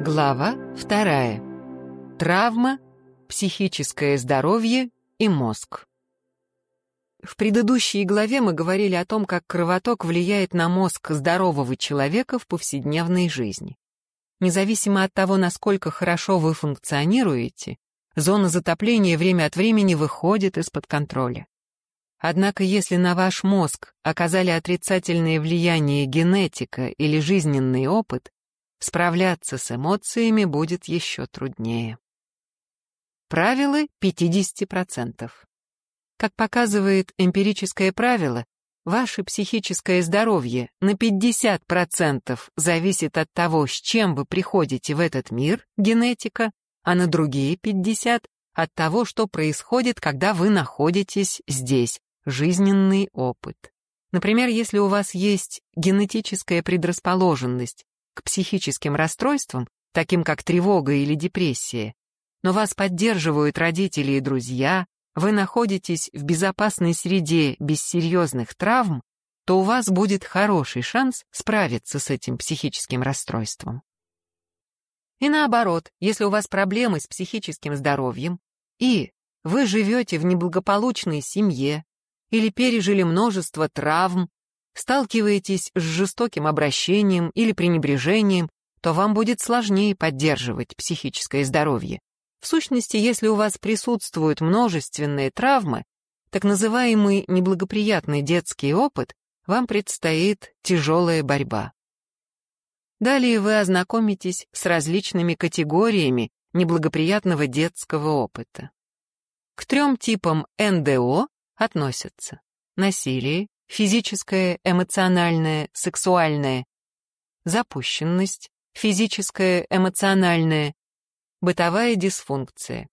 Глава вторая. Травма, психическое здоровье и мозг. В предыдущей главе мы говорили о том, как кровоток влияет на мозг здорового человека в повседневной жизни. Независимо от того, насколько хорошо вы функционируете, зона затопления время от времени выходит из-под контроля. Однако если на ваш мозг оказали отрицательное влияние генетика или жизненный опыт, справляться с эмоциями будет еще труднее. Правило 50%. Как показывает эмпирическое правило, ваше психическое здоровье на 50% зависит от того, с чем вы приходите в этот мир, генетика, а на другие 50% от того, что происходит, когда вы находитесь здесь, жизненный опыт. Например, если у вас есть генетическая предрасположенность к психическим расстройствам, таким как тревога или депрессия, но вас поддерживают родители и друзья, вы находитесь в безопасной среде без серьезных травм, то у вас будет хороший шанс справиться с этим психическим расстройством. И наоборот, если у вас проблемы с психическим здоровьем, и вы живете в неблагополучной семье или пережили множество травм, сталкиваетесь с жестоким обращением или пренебрежением, то вам будет сложнее поддерживать психическое здоровье. В сущности, если у вас присутствуют множественные травмы, так называемый неблагоприятный детский опыт, вам предстоит тяжелая борьба. Далее вы ознакомитесь с различными категориями неблагоприятного детского опыта. К трем типам НДО относятся насилие, физическое, эмоциональное, сексуальное, запущенность, физическое, эмоциональное, бытовая дисфункция,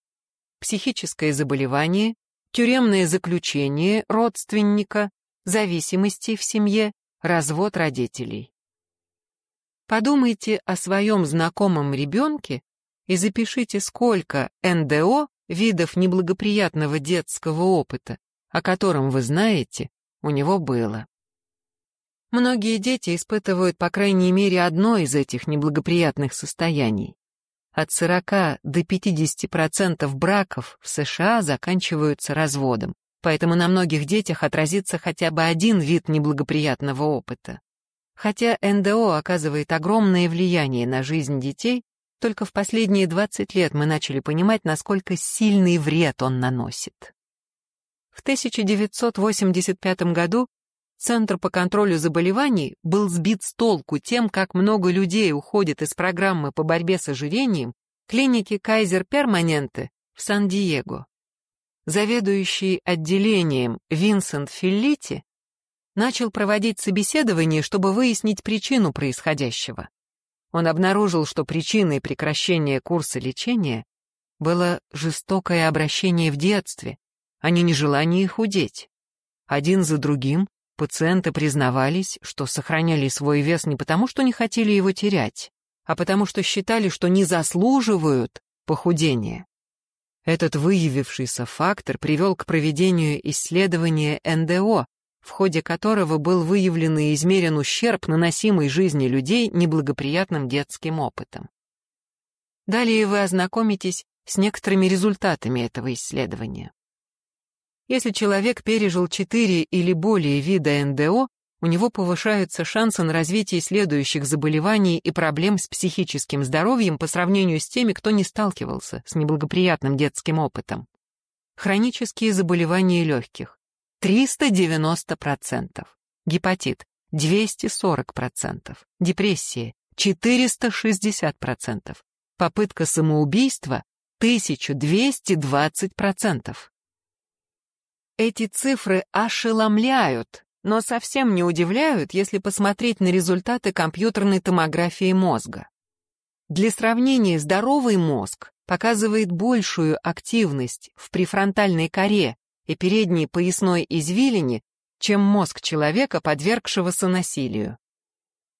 психическое заболевание, тюремное заключение родственника, зависимости в семье, развод родителей. Подумайте о своем знакомом ребенке и запишите, сколько НДО, видов неблагоприятного детского опыта, о котором вы знаете, у него было. Многие дети испытывают по крайней мере одно из этих неблагоприятных состояний. От 40 до 50% браков в США заканчиваются разводом, поэтому на многих детях отразится хотя бы один вид неблагоприятного опыта. Хотя НДО оказывает огромное влияние на жизнь детей, только в последние 20 лет мы начали понимать, насколько сильный вред он наносит. В 1985 году Центр по контролю заболеваний был сбит с толку тем, как много людей уходит из программы по борьбе с ожирением клиники Кайзер Перманенте в Сан-Диего. Заведующий отделением Винсент Филлити начал проводить собеседование, чтобы выяснить причину происходящего. Он обнаружил, что причиной прекращения курса лечения было жестокое обращение в детстве, а не нежелание худеть. Один за другим пациенты признавались, что сохраняли свой вес не потому, что не хотели его терять, а потому что считали, что не заслуживают похудения. Этот выявившийся фактор привел к проведению исследования НДО, в ходе которого был выявлен и измерен ущерб, наносимый жизни людей неблагоприятным детским опытом. Далее вы ознакомитесь с некоторыми результатами этого исследования. Если человек пережил четыре или более вида НДО, у него повышаются шансы на развитие следующих заболеваний и проблем с психическим здоровьем по сравнению с теми, кто не сталкивался с неблагоприятным детским опытом. Хронические заболевания легких – 390%, гепатит – 240%, депрессия – 460%, попытка самоубийства – 1220%. Эти цифры ошеломляют, но совсем не удивляют, если посмотреть на результаты компьютерной томографии мозга. Для сравнения, здоровый мозг показывает большую активность в префронтальной коре и передней поясной извилине, чем мозг человека, подвергшегося насилию.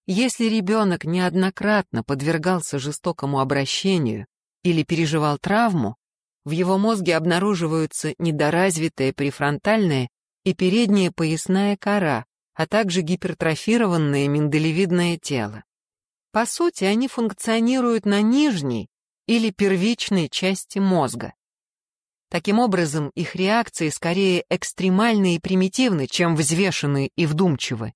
Если ребенок неоднократно подвергался жестокому обращению или переживал травму, в его мозге обнаруживаются недоразвитая префронтальная и передняя поясная кора, а также гипертрофированное миндалевидное тело. По сути, они функционируют на нижней или первичной части мозга. Таким образом, их реакции скорее экстремальны и примитивны, чем взвешены и вдумчивы.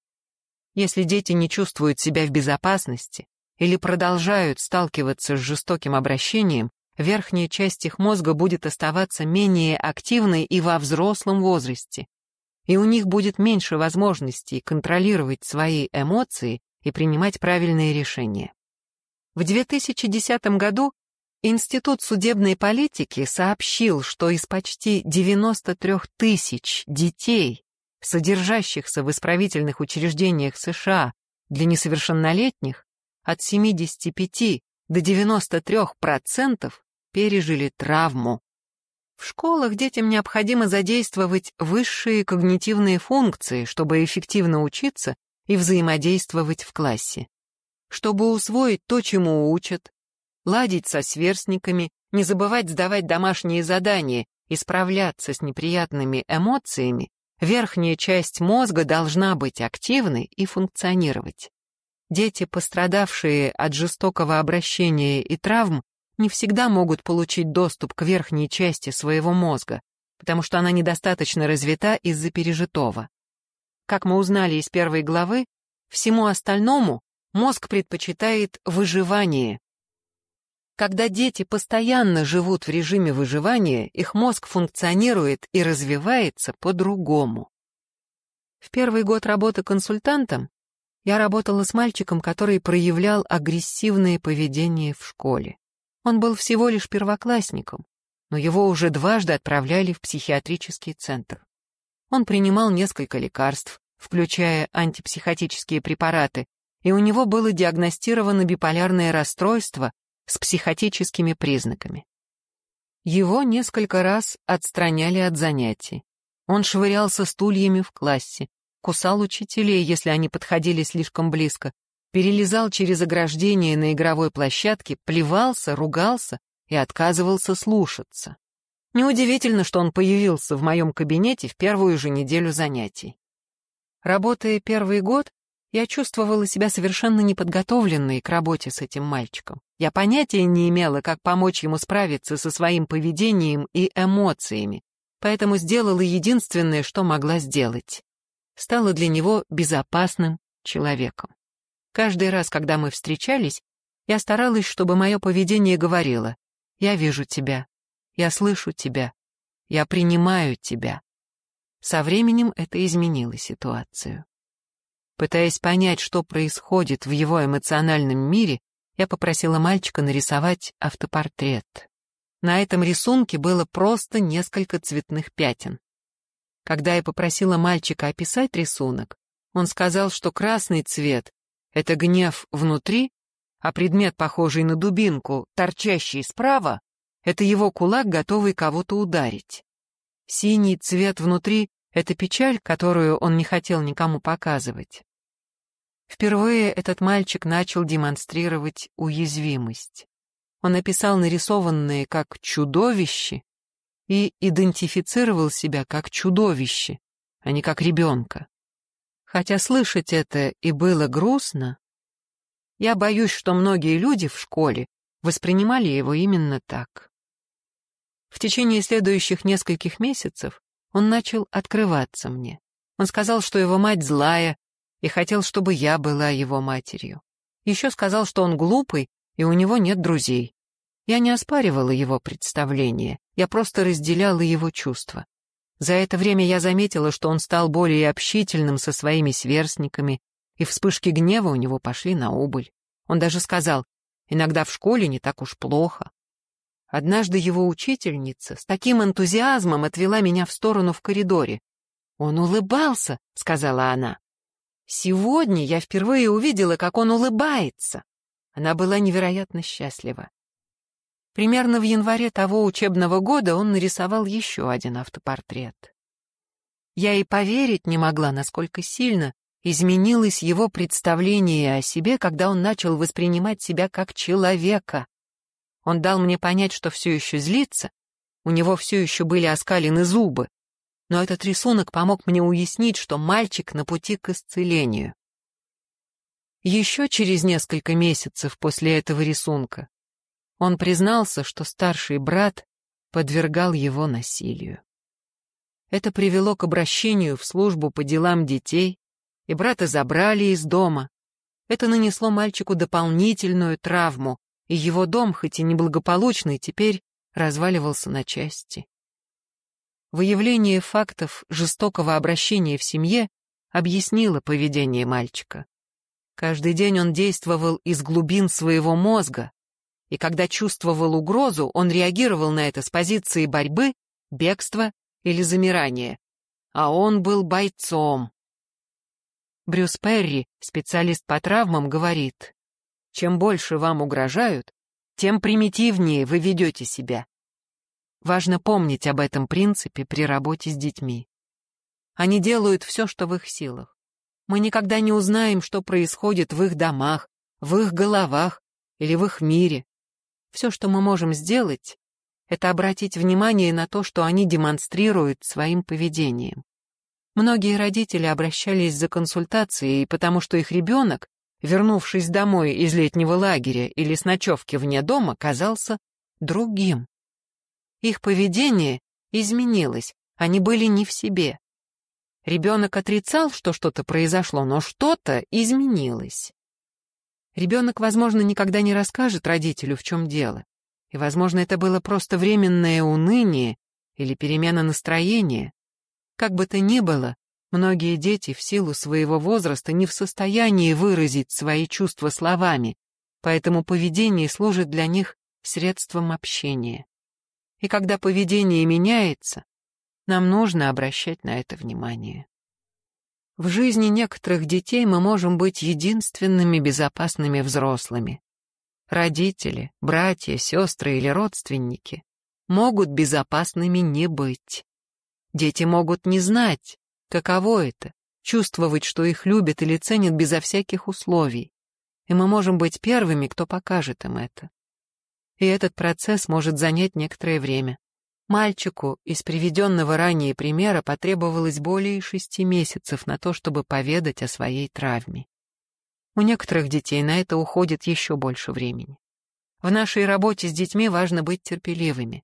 Если дети не чувствуют себя в безопасности или продолжают сталкиваться с жестоким обращением, верхняя часть их мозга будет оставаться менее активной и во взрослом возрасте, и у них будет меньше возможностей контролировать свои эмоции и принимать правильные решения. В 2010 году Институт судебной политики сообщил, что из почти 93 тысяч детей, содержащихся в исправительных учреждениях США для несовершеннолетних, от 75 до 93% пережили травму. В школах детям необходимо задействовать высшие когнитивные функции, чтобы эффективно учиться и взаимодействовать в классе. Чтобы усвоить то, чему учат, ладить со сверстниками, не забывать сдавать домашние задания и справляться с неприятными эмоциями, верхняя часть мозга должна быть активной и функционировать. Дети, пострадавшие от жестокого обращения и травм, не всегда могут получить доступ к верхней части своего мозга, потому что она недостаточно развита из-за пережитого. Как мы узнали из первой главы, всему остальному мозг предпочитает выживание, когда дети постоянно живут в режиме выживания, их мозг функционирует и развивается по-другому. В первый год работы консультантом я работала с мальчиком, который проявлял агрессивное поведение в школе. Он был всего лишь первоклассником, но его уже дважды отправляли в психиатрический центр. Он принимал несколько лекарств, включая антипсихотические препараты, и у него было диагностировано биполярное расстройство с психотическими признаками. Его несколько раз отстраняли от занятий. Он швырялся стульями в классе, кусал учителей, если они подходили слишком близко, перелезал через ограждение на игровой площадке, плевался, ругался и отказывался слушаться. Неудивительно, что он появился в моем кабинете в первую же неделю занятий. Работая первый год, я чувствовала себя совершенно неподготовленной к работе с этим мальчиком. Я понятия не имела, как помочь ему справиться со своим поведением и эмоциями, поэтому сделала единственное, что могла сделать. Стала для него безопасным человеком. Каждый раз, когда мы встречались, я старалась, чтобы мое поведение говорило «Я вижу тебя, я слышу тебя, я принимаю тебя». Со временем это изменило ситуацию. Пытаясь понять, что происходит в его эмоциональном мире, я попросила мальчика нарисовать автопортрет. На этом рисунке было просто несколько цветных пятен. Когда я попросила мальчика описать рисунок, он сказал, что красный цвет — это гнев внутри, а предмет, похожий на дубинку, торчащий справа, это его кулак, готовый кого-то ударить. Синий цвет внутри — это печаль, которую он не хотел никому показывать. Впервые этот мальчик начал демонстрировать уязвимость. Он написал нарисованные как чудовище и идентифицировал себя как чудовище, а не как ребенка. Хотя слышать это и было грустно, я боюсь, что многие люди в школе воспринимали его именно так. В течение следующих нескольких месяцев он начал открываться мне. Он сказал, что его мать злая, и хотел, чтобы я была его матерью. Еще сказал, что он глупый, и у него нет друзей. Я не оспаривала его представление, я просто разделяла его чувства. За это время я заметила, что он стал более общительным со своими сверстниками, и вспышки гнева у него пошли на убыль. Он даже сказал, иногда в школе не так уж плохо. Однажды его учительница с таким энтузиазмом отвела меня в сторону в коридоре. «Он улыбался», — сказала она. Сегодня я впервые увидела, как он улыбается. Она была невероятно счастлива. Примерно в январе того учебного года он нарисовал еще один автопортрет. Я и поверить не могла, насколько сильно изменилось его представление о себе, когда он начал воспринимать себя как человека. Он дал мне понять, что все еще злится, у него все еще были оскалены зубы, но этот рисунок помог мне уяснить, что мальчик на пути к исцелению. Еще через несколько месяцев после этого рисунка он признался, что старший брат подвергал его насилию. Это привело к обращению в службу по делам детей, и брата забрали из дома. Это нанесло мальчику дополнительную травму, и его дом, хоть и неблагополучный, теперь разваливался на части. Выявление фактов жестокого обращения в семье объяснило поведение мальчика. Каждый день он действовал из глубин своего мозга, и когда чувствовал угрозу, он реагировал на это с позиции борьбы, бегства или замирания. А он был бойцом. Брюс Перри, специалист по травмам, говорит, чем больше вам угрожают, тем примитивнее вы ведете себя. Важно помнить об этом принципе при работе с детьми. Они делают все, что в их силах. Мы никогда не узнаем, что происходит в их домах, в их головах или в их мире. Все, что мы можем сделать, это обратить внимание на то, что они демонстрируют своим поведением. Многие родители обращались за консультацией, потому что их ребенок, вернувшись домой из летнего лагеря или с ночевки вне дома, казался другим. Их поведение изменилось, они были не в себе. Ребенок отрицал, что что-то произошло, но что-то изменилось. Ребенок, возможно, никогда не расскажет родителю, в чем дело. И, возможно, это было просто временное уныние или перемена настроения. Как бы то ни было, многие дети в силу своего возраста не в состоянии выразить свои чувства словами, поэтому поведение служит для них средством общения. И когда поведение меняется, нам нужно обращать на это внимание. В жизни некоторых детей мы можем быть единственными безопасными взрослыми. Родители, братья, сестры или родственники могут безопасными не быть. Дети могут не знать, каково это — чувствовать, что их любят или ценят безо всяких условий. И мы можем быть первыми, кто покажет им это. И этот процесс может занять некоторое время. Мальчику из приведенного ранее примера потребовалось более шести месяцев на то, чтобы поведать о своей травме. У некоторых детей на это уходит еще больше времени. В нашей работе с детьми важно быть терпеливыми.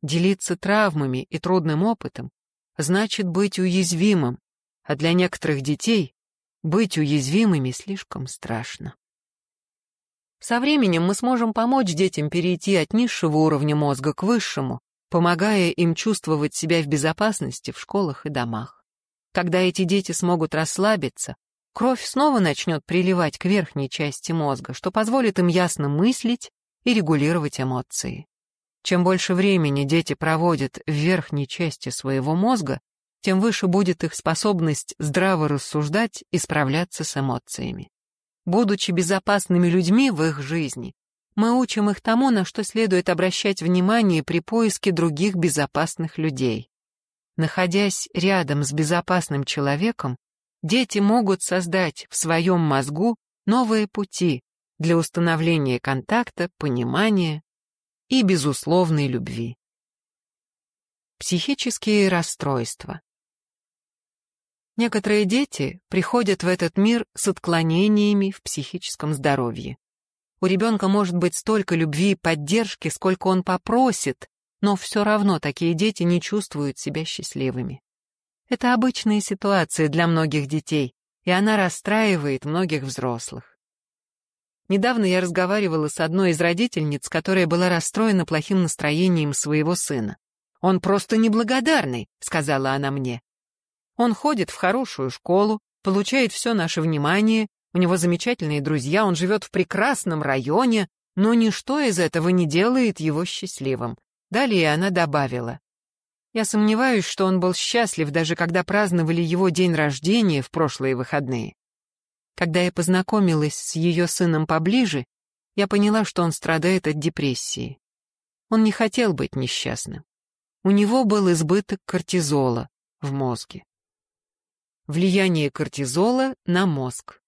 Делиться травмами и трудным опытом значит быть уязвимым, а для некоторых детей быть уязвимыми слишком страшно. Со временем мы сможем помочь детям перейти от низшего уровня мозга к высшему, помогая им чувствовать себя в безопасности в школах и домах. Когда эти дети смогут расслабиться, кровь снова начнет приливать к верхней части мозга, что позволит им ясно мыслить и регулировать эмоции. Чем больше времени дети проводят в верхней части своего мозга, тем выше будет их способность здраво рассуждать и справляться с эмоциями. Будучи безопасными людьми в их жизни, мы учим их тому, на что следует обращать внимание при поиске других безопасных людей. Находясь рядом с безопасным человеком, дети могут создать в своем мозгу новые пути для установления контакта, понимания и безусловной любви. Психические расстройства. Некоторые дети приходят в этот мир с отклонениями в психическом здоровье. У ребенка может быть столько любви и поддержки, сколько он попросит, но все равно такие дети не чувствуют себя счастливыми. Это обычная ситуация для многих детей, и она расстраивает многих взрослых. Недавно я разговаривала с одной из родительниц, которая была расстроена плохим настроением своего сына. «Он просто неблагодарный», — сказала она мне. «Он ходит в хорошую школу, получает все наше внимание, у него замечательные друзья, он живет в прекрасном районе, но ничто из этого не делает его счастливым. Далее она добавила. Я сомневаюсь, что он был счастлив, даже когда праздновали его день рождения в прошлые выходные. Когда я познакомилась с ее сыном поближе, я поняла, что он страдает от депрессии. Он не хотел быть несчастным. У него был избыток кортизола в мозге. Влияние кортизола на мозг.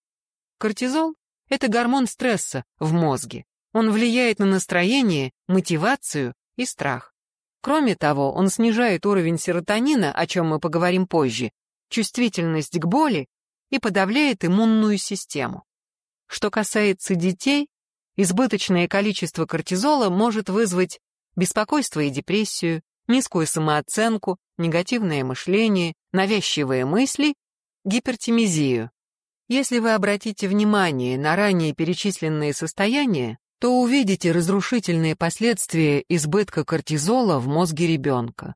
Кортизол — это гормон стресса в мозге. Он влияет на настроение, мотивацию и страх. Кроме того, он снижает уровень серотонина, о чем мы поговорим позже, чувствительность к боли и подавляет иммунную систему. Что касается детей, избыточное количество кортизола может вызвать беспокойство и депрессию, низкую самооценку, негативное мышление, навязчивые мысли, гипертимизию. Если вы обратите внимание на ранее перечисленные состояния, то увидите разрушительные последствия избытка кортизола в мозге ребенка.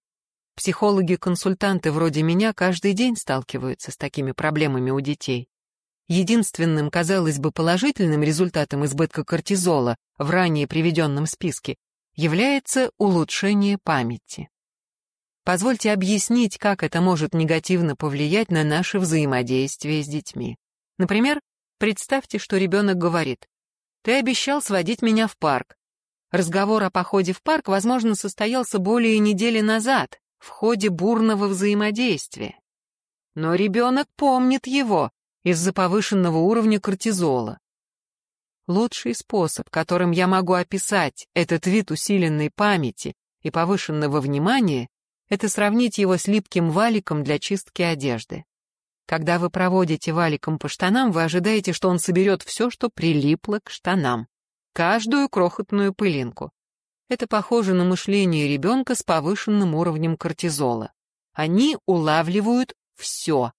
Психологи-консультанты вроде меня каждый день сталкиваются с такими проблемами у детей. Единственным, казалось бы, положительным результатом избытка кортизола в ранее приведенном списке является улучшение памяти. Позвольте объяснить, как это может негативно повлиять на наше взаимодействие с детьми. Например, представьте, что ребенок говорит «Ты обещал сводить меня в парк». Разговор о походе в парк, возможно, состоялся более недели назад, в ходе бурного взаимодействия. Но ребенок помнит его из-за повышенного уровня кортизола. Лучший способ, которым я могу описать этот вид усиленной памяти и повышенного внимания, это сравнить его с липким валиком для чистки одежды. Когда вы проводите валиком по штанам, вы ожидаете, что он соберет все, что прилипло к штанам. Каждую крохотную пылинку. Это похоже на мышление ребенка с повышенным уровнем кортизола. Они улавливают все.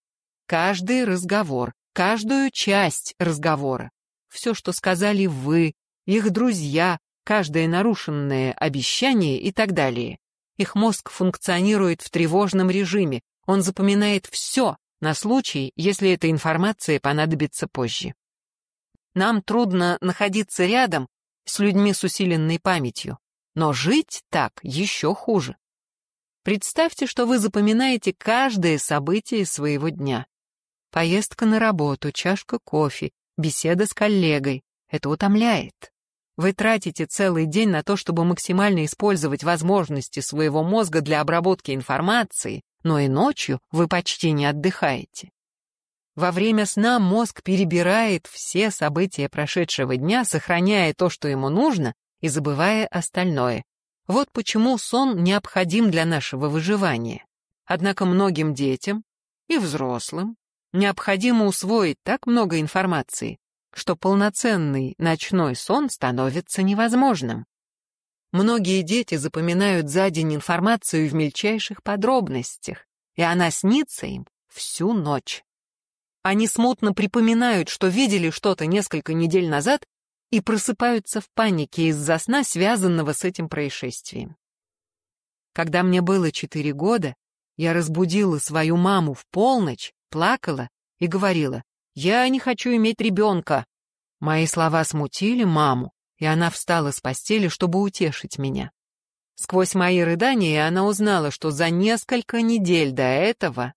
Каждый разговор, каждую часть разговора. Все, что сказали вы, их друзья, каждое нарушенное обещание и так далее. Их мозг функционирует в тревожном режиме. Он запоминает все на случай, если эта информация понадобится позже. Нам трудно находиться рядом с людьми с усиленной памятью. Но жить так еще хуже. Представьте, что вы запоминаете каждое событие своего дня. Поездка на работу, чашка кофе, беседа с коллегой. Это утомляет. Вы тратите целый день на то, чтобы максимально использовать возможности своего мозга для обработки информации, но и ночью вы почти не отдыхаете. Во время сна мозг перебирает все события прошедшего дня, сохраняя то, что ему нужно, и забывая остальное. Вот почему сон необходим для нашего выживания. Однако многим детям и взрослым необходимо усвоить так много информации, что полноценный ночной сон становится невозможным. Многие дети запоминают за день информацию в мельчайших подробностях, и она снится им всю ночь. Они смутно припоминают, что видели что-то несколько недель назад и просыпаются в панике из-за сна, связанного с этим происшествием. Когда мне было четыре года, я разбудила свою маму в полночь, плакала и говорила, «Я не хочу иметь ребенка». Мои слова смутили маму, и она встала с постели, чтобы утешить меня. Сквозь мои рыдания она узнала, что за несколько недель до этого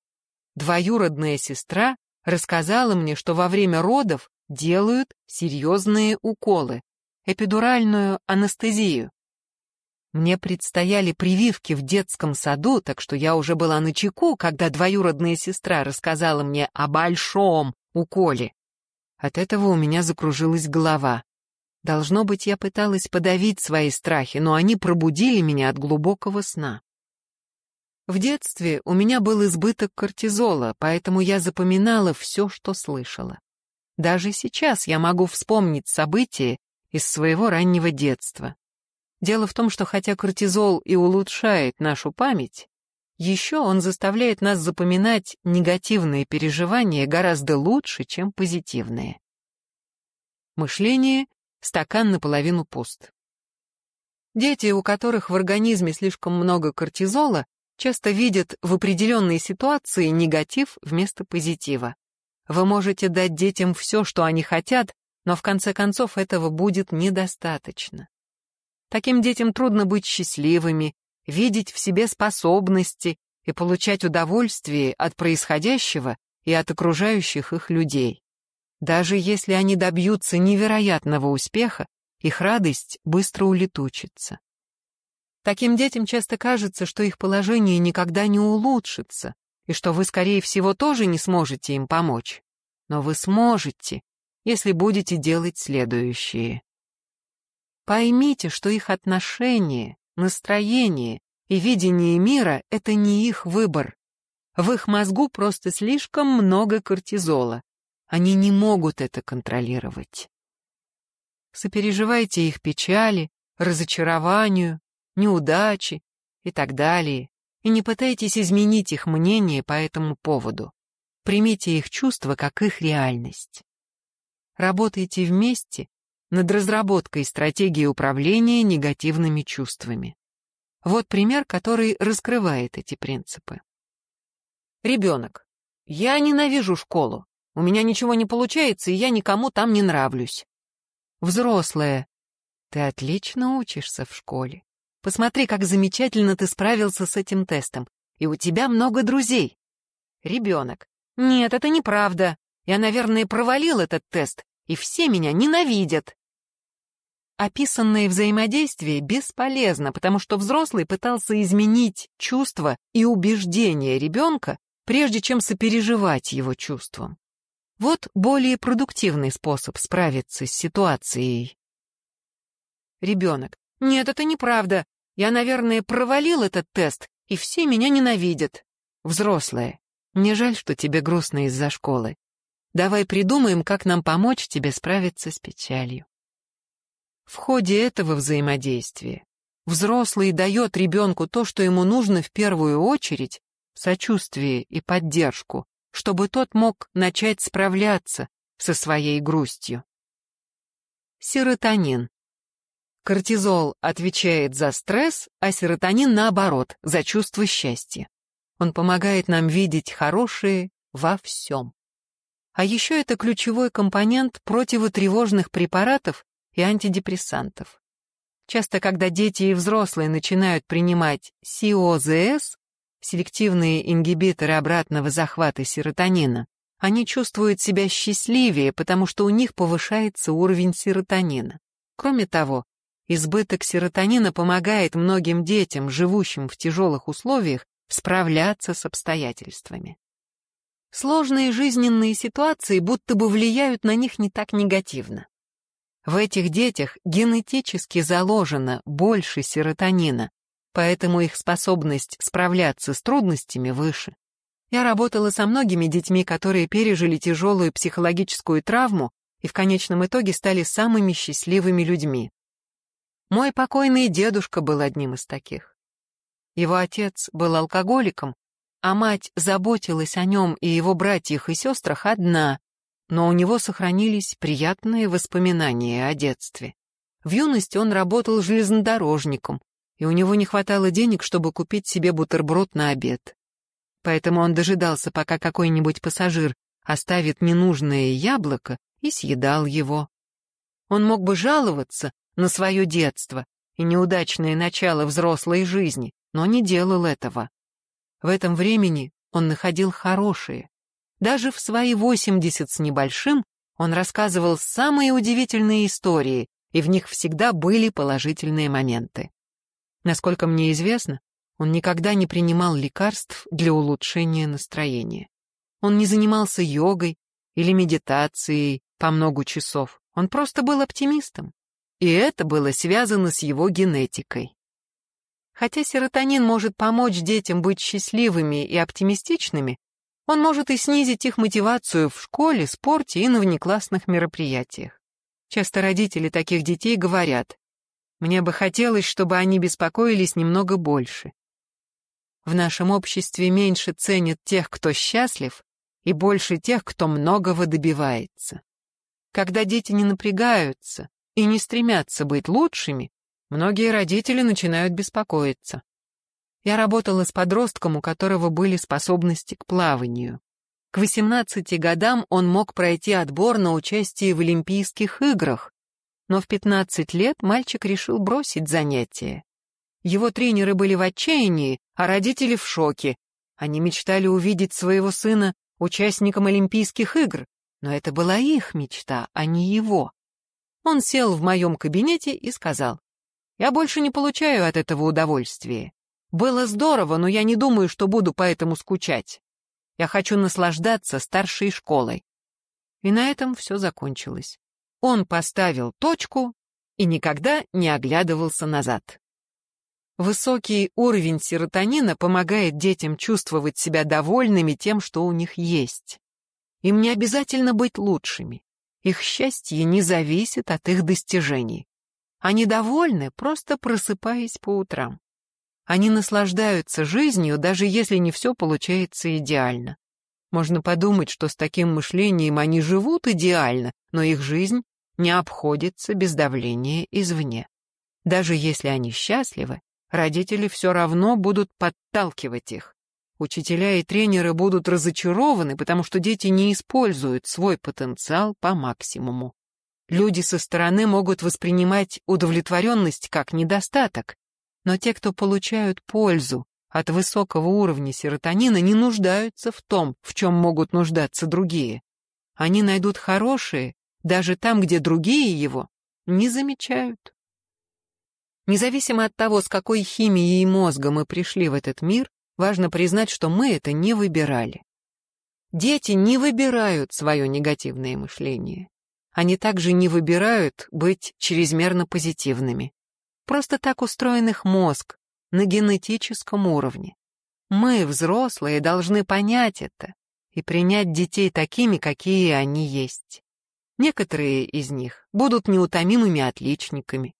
двоюродная сестра рассказала мне, что во время родов делают серьезные уколы, эпидуральную анестезию. Мне предстояли прививки в детском саду, так что я уже была на чеку, когда двоюродная сестра рассказала мне о большом уколе. От этого у меня закружилась голова. Должно быть, я пыталась подавить свои страхи, но они пробудили меня от глубокого сна. В детстве у меня был избыток кортизола, поэтому я запоминала все, что слышала. Даже сейчас я могу вспомнить события из своего раннего детства. Дело в том, что хотя кортизол и улучшает нашу память, еще он заставляет нас запоминать негативные переживания гораздо лучше, чем позитивные. Мышление — стакан наполовину пуст. Дети, у которых в организме слишком много кортизола, часто видят в определенной ситуации негатив вместо позитива. Вы можете дать детям все, что они хотят, но в конце концов этого будет недостаточно. Таким детям трудно быть счастливыми, видеть в себе способности и получать удовольствие от происходящего и от окружающих их людей. Даже если они добьются невероятного успеха, их радость быстро улетучится. Таким детям часто кажется, что их положение никогда не улучшится, и что вы, скорее всего, тоже не сможете им помочь. Но вы сможете, если будете делать следующее. Поймите, что их отношение, настроение и видение мира — это не их выбор. В их мозгу просто слишком много кортизола. Они не могут это контролировать. Сопереживайте их печали, разочарованию, неудачи и так далее, и не пытайтесь изменить их мнение по этому поводу. Примите их чувства как их реальность. Работайте вместе над разработкой стратегии управления негативными чувствами. Вот пример, который раскрывает эти принципы. Ребенок. Я ненавижу школу. У меня ничего не получается, и я никому там не нравлюсь. Взрослая. Ты отлично учишься в школе. Посмотри, как замечательно ты справился с этим тестом. И у тебя много друзей. Ребенок. Нет, это неправда. Я, наверное, провалил этот тест, и все меня ненавидят. Описанное взаимодействие бесполезно, потому что взрослый пытался изменить чувства и убеждения ребенка, прежде чем сопереживать его чувствам. Вот более продуктивный способ справиться с ситуацией. Ребенок. Нет, это неправда. Я, наверное, провалил этот тест, и все меня ненавидят. Взрослая. Мне жаль, что тебе грустно из-за школы. Давай придумаем, как нам помочь тебе справиться с печалью. В ходе этого взаимодействия взрослый дает ребенку то, что ему нужно в первую очередь, сочувствие и поддержку, чтобы тот мог начать справляться со своей грустью. Серотонин. Кортизол отвечает за стресс, а серотонин, наоборот, за чувство счастья. Он помогает нам видеть хорошее во всем. А еще это ключевой компонент противотревожных препаратов и антидепрессантов. Часто, когда дети и взрослые начинают принимать СИОЗС, селективные ингибиторы обратного захвата серотонина, они чувствуют себя счастливее, потому что у них повышается уровень серотонина. Кроме того, избыток серотонина помогает многим детям, живущим в тяжелых условиях, справляться с обстоятельствами. Сложные жизненные ситуации будто бы влияют на них не так негативно. В этих детях генетически заложено больше серотонина, поэтому их способность справляться с трудностями выше. Я работала со многими детьми, которые пережили тяжелую психологическую травму и в конечном итоге стали самыми счастливыми людьми. Мой покойный дедушка был одним из таких. Его отец был алкоголиком, а мать заботилась о нем и его братьях и сестрах одна, но у него сохранились приятные воспоминания о детстве. В юности он работал железнодорожником, и у него не хватало денег, чтобы купить себе бутерброд на обед. Поэтому он дожидался, пока какой-нибудь пассажир оставит ненужное яблоко и съедал его. Он мог бы жаловаться на свое детство и неудачное начало взрослой жизни, но не делал этого. В этом времени он находил хорошее. Даже в свои восемьдесят с небольшим он рассказывал самые удивительные истории, и в них всегда были положительные моменты. Насколько мне известно, он никогда не принимал лекарств для улучшения настроения. Он не занимался йогой или медитацией по много часов. Он просто был оптимистом. И это было связано с его генетикой. Хотя серотонин может помочь детям быть счастливыми и оптимистичными, он может и снизить их мотивацию в школе, спорте и на внеклассных мероприятиях. Часто родители таких детей говорят, мне бы хотелось, чтобы они беспокоились немного больше. В нашем обществе меньше ценят тех, кто счастлив, и больше тех, кто многого добивается. Когда дети не напрягаются и не стремятся быть лучшими, многие родители начинают беспокоиться. Я работала с подростком, у которого были способности к плаванию. К 18 годам он мог пройти отбор на участие в Олимпийских играх, но в 15 лет мальчик решил бросить занятия. Его тренеры были в отчаянии, а родители в шоке. Они мечтали увидеть своего сына участником Олимпийских игр, но это была их мечта, а не его. Он сел в моем кабинете и сказал, «Я больше не получаю от этого удовольствия. Было здорово, но я не думаю, что буду поэтому скучать. Я хочу наслаждаться старшей школой». И на этом все закончилось. Он поставил точку и никогда не оглядывался назад. Высокий уровень серотонина помогает детям чувствовать себя довольными тем, что у них есть. Им не обязательно быть лучшими. Их счастье не зависит от их достижений. Они довольны, просто просыпаясь по утрам. Они наслаждаются жизнью, даже если не все получается идеально. Можно подумать, что с таким мышлением они живут идеально, но их жизнь не обходится без давления извне. Даже если они счастливы, родители все равно будут подталкивать их. Учителя и тренеры будут разочарованы, потому что дети не используют свой потенциал по максимуму. Люди со стороны могут воспринимать удовлетворенность как недостаток, но те, кто получают пользу от высокого уровня серотонина, не нуждаются в том, в чем могут нуждаться другие. Они найдут хорошее даже там, где другие его не замечают. Независимо от того, с какой химией мозга мы пришли в этот мир, важно признать, что мы это не выбирали. Дети не выбирают свое негативное мышление. Они также не выбирают быть чрезмерно позитивными. Просто так устроен их мозг на генетическом уровне. Мы, взрослые, должны понять это и принять детей такими, какие они есть. Некоторые из них будут неутомимыми отличниками,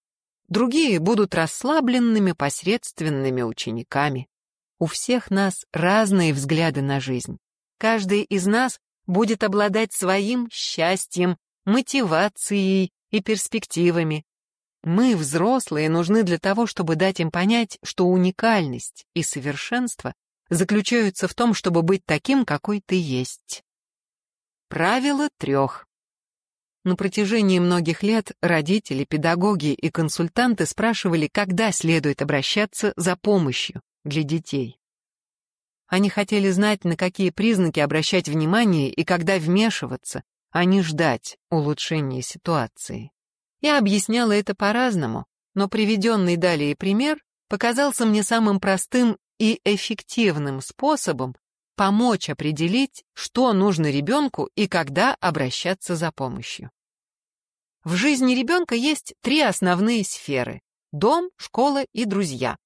другие будут расслабленными, посредственными учениками. У всех нас разные взгляды на жизнь. Каждый из нас будет обладать своим счастьем, мотивацией и перспективами. Мы, взрослые, нужны для того, чтобы дать им понять, что уникальность и совершенство заключаются в том, чтобы быть таким, какой ты есть. Правило трех. На протяжении многих лет родители, педагоги и консультанты спрашивали, когда следует обращаться за помощью для детей. Они хотели знать, на какие признаки обращать внимание и когда вмешиваться, а не ждать улучшения ситуации. Я объясняла это по-разному, но приведенный далее пример показался мне самым простым и эффективным способом помочь определить, что нужно ребенку и когда обращаться за помощью. В жизни ребенка есть три основные сферы – дом, школа и друзья.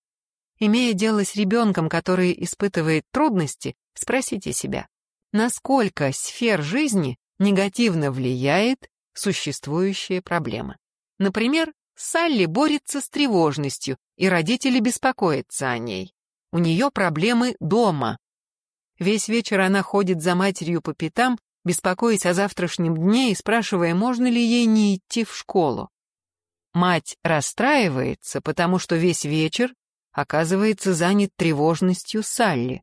Имея дело с ребенком, который испытывает трудности, спросите себя, насколько сфер жизни негативно влияет существующая проблема. Например, Салли борется с тревожностью, и родители беспокоятся о ней. У нее проблемы дома. Весь вечер она ходит за матерью по пятам, беспокоясь о завтрашнем дне и спрашивая, можно ли ей не идти в школу. Мать расстраивается, потому что весь вечер оказывается занят тревожностью Салли.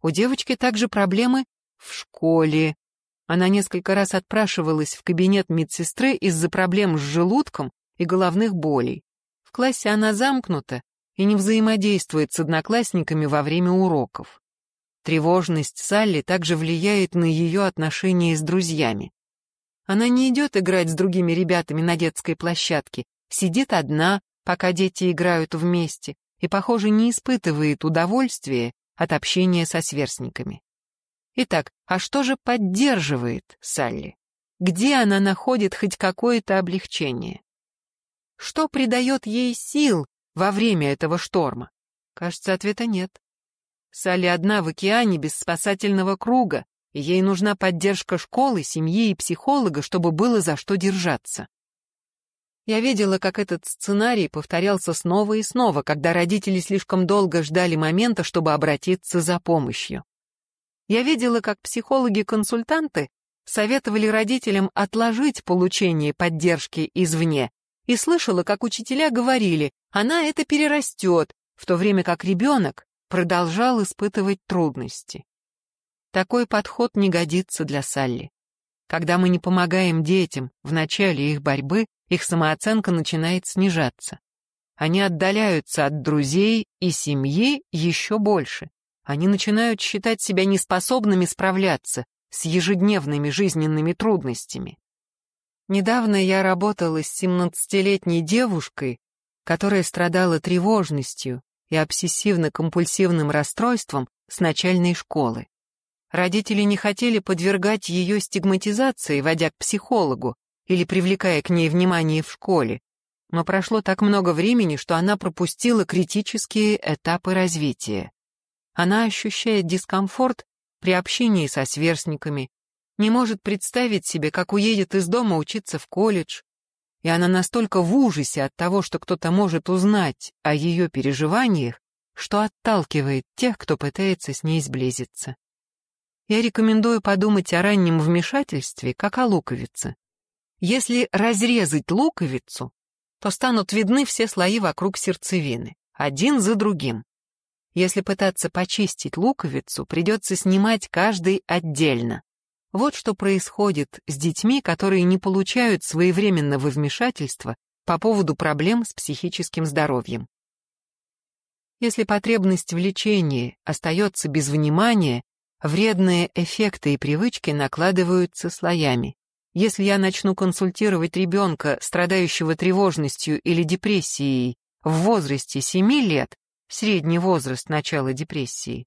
У девочки также проблемы в школе. Она несколько раз отпрашивалась в кабинет медсестры из-за проблем с желудком и головных болей. В классе она замкнута и не взаимодействует с одноклассниками во время уроков. Тревожность Салли также влияет на ее отношения с друзьями. Она не идет играть с другими ребятами на детской площадке, сидит одна, пока дети играют вместе, и, похоже, не испытывает удовольствия от общения со сверстниками. Итак, а что же поддерживает Салли? Где она находит хоть какое-то облегчение? Что придает ей сил во время этого шторма? Кажется, ответа нет. Салли одна в океане без спасательного круга, и ей нужна поддержка школы, семьи и психолога, чтобы было за что держаться. Я видела, как этот сценарий повторялся снова и снова, когда родители слишком долго ждали момента, чтобы обратиться за помощью. Я видела, как психологи-консультанты советовали родителям отложить получение поддержки извне, и слышала, как учителя говорили, она это перерастет, в то время как ребенок продолжал испытывать трудности. Такой подход не годится для Салли. Когда мы не помогаем детям в начале их борьбы, их самооценка начинает снижаться. Они отдаляются от друзей и семьи еще больше. Они начинают считать себя неспособными справляться с ежедневными жизненными трудностями. Недавно я работала с 17-летней девушкой, которая страдала тревожностью и обсессивно-компульсивным расстройством с начальной школы. Родители не хотели подвергать ее стигматизации, водя к психологу или привлекая к ней внимание в школе, но прошло так много времени, что она пропустила критические этапы развития. Она ощущает дискомфорт при общении со сверстниками, не может представить себе, как уедет из дома учиться в колледж, и она настолько в ужасе от того, что кто-то может узнать о ее переживаниях, что отталкивает тех, кто пытается с ней сблизиться. Я рекомендую подумать о раннем вмешательстве, как о луковице. Если разрезать луковицу, то станут видны все слои вокруг сердцевины, один за другим. Если пытаться почистить луковицу, придется снимать каждый отдельно. Вот что происходит с детьми, которые не получают своевременного вмешательства по поводу проблем с психическим здоровьем. Если потребность в лечении остается без внимания, вредные эффекты и привычки накладываются слоями. Если я начну консультировать ребенка, страдающего тревожностью или депрессией, в возрасте 7 лет, средний возраст начала депрессии,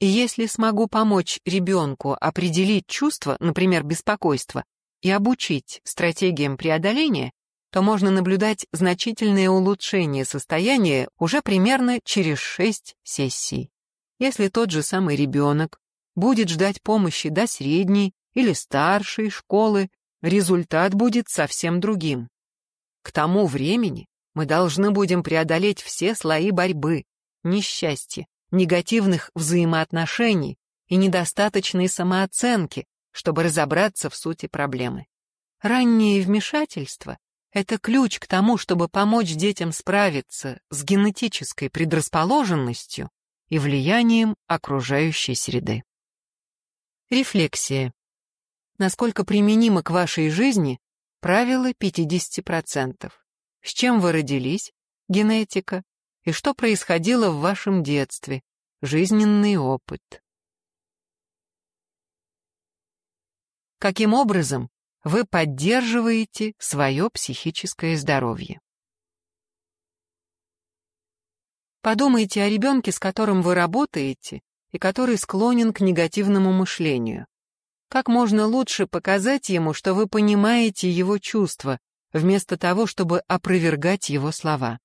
и если смогу помочь ребенку определить чувства, например, беспокойство, и обучить стратегиям преодоления, то можно наблюдать значительное улучшение состояния уже примерно через 6 сессий. Если тот же самый ребенок будет ждать помощи до средней или старшей школы, результат будет совсем другим. К тому времени мы должны будем преодолеть все слои борьбы, несчастья, негативных взаимоотношений и недостаточной самооценки, чтобы разобраться в сути проблемы. Раннее вмешательство это ключ к тому, чтобы помочь детям справиться с генетической предрасположенностью и влиянием окружающей среды. Рефлексия. Насколько применимо к вашей жизни правило 50%? С чем вы родились? Генетика. И что происходило в вашем детстве? Жизненный опыт. Каким образом вы поддерживаете свое психическое здоровье. Подумайте о ребенке, с которым вы работаете и который склонен к негативному мышлению. Как можно лучше показать ему, что вы понимаете его чувства, вместо того, чтобы опровергать его слова.